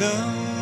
não